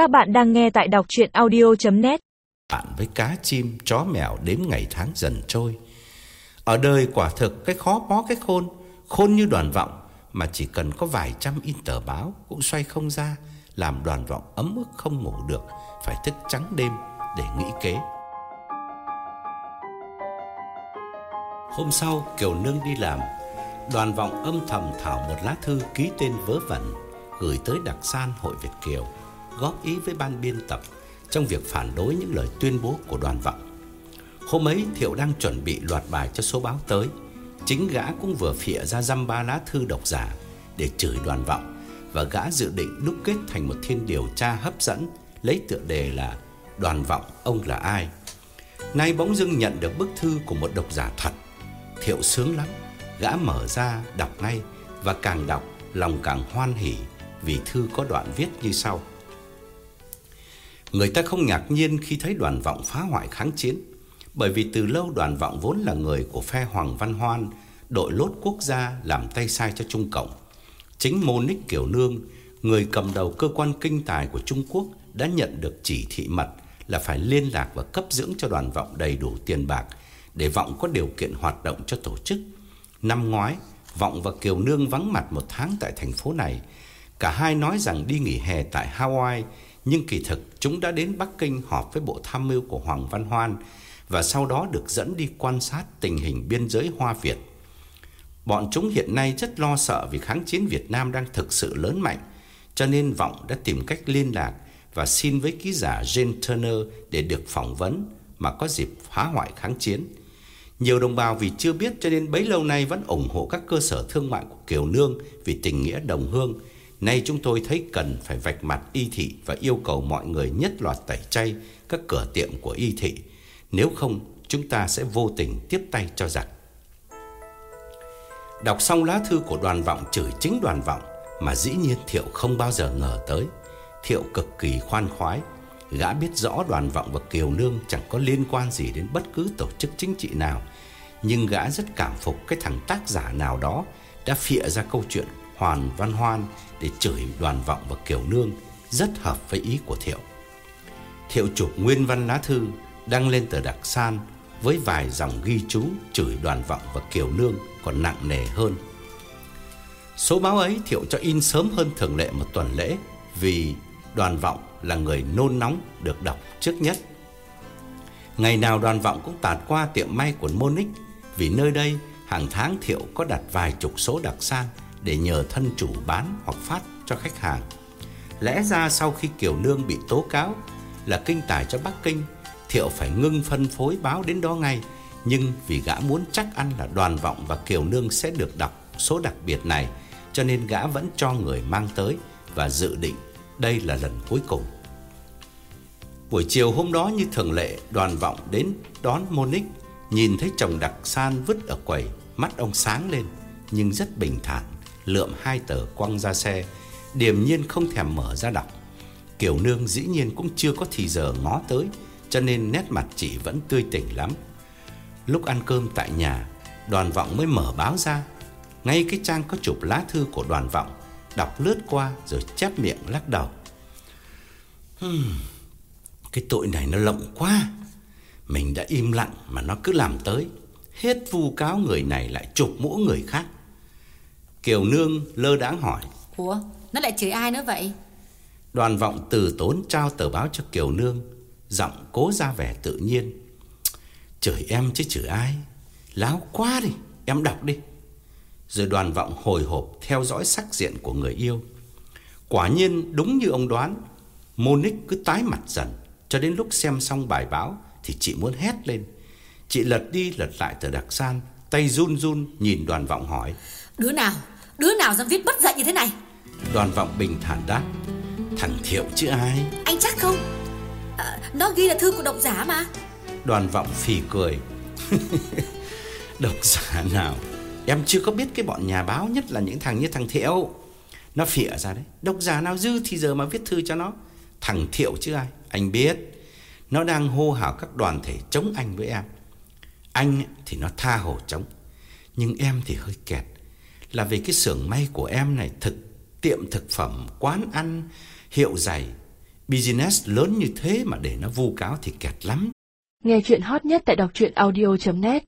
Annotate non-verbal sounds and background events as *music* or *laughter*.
Các bạn đang nghe tại đọc chuyện audio.net Bạn với cá chim, chó mèo đếm ngày tháng dần trôi. Ở đời quả thực cái khó bó cái khôn Khôn như đoàn vọng Mà chỉ cần có vài trăm in tờ báo Cũng xoay không ra Làm đoàn vọng ấm ức không ngủ được Phải thức trắng đêm để nghĩ kế. Hôm sau Kiều Nương đi làm. Đoàn vọng âm thầm thảo một lá thư ký tên vớ vẩn Gửi tới đặc san hội Việt Kiều. Góp ý với ban biên tập Trong việc phản đối những lời tuyên bố của đoàn vọng. Hôm ấy, Thiệu đang chuẩn bị loạt bài cho số báo tới. Chính gã cũng vừa phịa ra dăm ba lá thư độc giả Để chửi đoàn vọng Và gã dự định đúc kết thành một thiên điều tra hấp dẫn Lấy tựa đề là Đoàn vọng, ông là ai? Nay bỗng dưng nhận được bức thư của một độc giả thật. Thiệu sướng lắm, Gã mở ra đọc ngay Và càng đọc, lòng càng hoan hỉ Vì thư có đoạn viết như sau. Người ta không ngạc nhiên khi thấy đoàn vọng phá hoại kháng chiến. Bởi vì từ lâu đoàn vọng vốn là người của phe Hoàng Văn Hoan, Đội lốt quốc gia làm tay sai cho Trung Cộng. Chính Monique Kiều Nương, Người cầm đầu cơ quan kinh tài của Trung Quốc, Đã nhận được chỉ thị mật Là phải liên lạc và cấp dưỡng cho đoàn vọng đầy đủ tiền bạc Để vọng có điều kiện hoạt động cho tổ chức. Năm ngoái, Vọng và Kiều Nương vắng mặt một tháng tại thành phố này. Cả hai nói rằng đi nghỉ hè tại Hawaii nhưng kỳ thực chúng đã đến Bắc Kinh họp với Bộ Tham mưu của Hoàng Văn Hoan và sau đó được dẫn đi quan sát tình hình biên giới Hoa Việt. Bọn chúng hiện nay rất lo sợ vì kháng chiến Việt Nam đang thực sự lớn mạnh, cho nên Vọng đã tìm cách liên lạc và xin với ký giả Jane Turner để được phỏng vấn mà có dịp phá hoại kháng chiến. Nhiều đồng bào vì chưa biết cho nên bấy lâu nay vẫn ủng hộ các cơ sở thương mại của Kiều Nương vì tình nghĩa đồng hương Nay chúng tôi thấy cần phải vạch mặt y thị và yêu cầu mọi người nhất loạt tẩy chay các cửa tiệm của y thị. Nếu không, chúng ta sẽ vô tình tiếp tay cho giặc. Đọc xong lá thư của đoàn vọng chửi chính đoàn vọng mà dĩ nhiên Thiệu không bao giờ ngờ tới. Thiệu cực kỳ khoan khoái. Gã biết rõ đoàn vọng và Kiều Nương chẳng có liên quan gì đến bất cứ tổ chức chính trị nào. Nhưng gã rất cảm phục cái thằng tác giả nào đó đã phịa ra câu chuyện Hoàn Văn Hoan để chửi đoàn vọng và Kiều Nương, rất hợp với ý của Thiệu. Thiệu chụp nguyên văn lá thư đăng lên tờ Đặc San với vài dòng ghi chú chửi đoàn vọng và Kiều Nương còn nặng nề hơn. Số báo ấy Thiệu cho in sớm hơn thường lệ một tuần lễ vì đoàn vọng là người nôn nóng được đọc trước nhất. Ngày nào đoàn vọng cũng tạt qua tiệm may của Monique vì nơi đây hàng tháng Thiệu có đặt vài chục số đặc san để nhờ thân chủ bán hoặc phát cho khách hàng. Lẽ ra sau khi Kiều Nương bị tố cáo là kinh tải cho Bắc Kinh, Thiệu phải ngưng phân phối báo đến đó ngay, nhưng vì gã muốn chắc ăn là Đoàn Vọng và Kiều Nương sẽ được đọc số đặc biệt này, cho nên gã vẫn cho người mang tới và dự định đây là lần cuối cùng. Buổi chiều hôm đó như thường lệ, Đoàn Vọng đến đón Monique, nhìn thấy chồng đặc san vứt ở quầy, mắt ông sáng lên nhưng rất bình thản lượm hai tờ quăng ra xe, điềm nhiên không thèm mở ra đọc. Kiều Nương dĩ nhiên cũng chưa có thì giờ ngó tới, cho nên nét mặt chị vẫn tươi tỉnh lắm. Lúc ăn cơm tại nhà, Đoàn Vọng mới mở báo ra. Ngay cái trang có chụp lá thư của Đoàn Vọng, đọc lướt qua rồi chép miệng lắc đầu. Hmm, cái tội này nó lộng quá. Mình đã im lặng mà nó cứ làm tới. Hết vu cáo người này lại chụp mũ người khác. Kiều Nương lơ đãng hỏi. Ủa nó lại chửi ai nữa vậy? Đoàn vọng từ tốn trao tờ báo cho Kiều Nương Giọng cố ra vẻ tự nhiên. Chửi em chứ chửi ai? Láo quá đi Em đọc đi. Rồi đoàn vọng hồi hộp theo dõi sắc diện của người yêu. Quả nhiên đúng như ông đoán Monique cứ tái mặt dần Cho đến lúc xem xong bài báo Thì chị muốn hét lên. Chị lật đi lật lại tờ đặc san Tay run run nhìn đoàn vọng hỏi Đứa nào? Đứa nào dám viết bất dạy như thế này? Đoàn vọng bình thản đáp Thằng Thiệu chứ ai? Anh chắc không? À, Nó ghi là thư của độc giả mà. Đoàn vọng phì cười. *laughs* Độc giả nào? Em chưa có biết cái bọn nhà báo Nhất là những thằng như thằng Thiệu. Nó phịa ra đấy Độc giả nào dư thì giờ mà viết thư cho nó. Thằng Thiệu chứ ai? Anh biết. Nó đang hô hào các đoàn thể chống anh với em. Anh thì nó tha hồ chống Nhưng em thì hơi kẹt là vì cái xưởng may của em này thực tiệm thực phẩm, quán ăn, hiệu giày Business lớn như thế mà để nó vu cáo thì kẹt lắm. Nghe chuyện hot nhất tại đọc truyện audio.net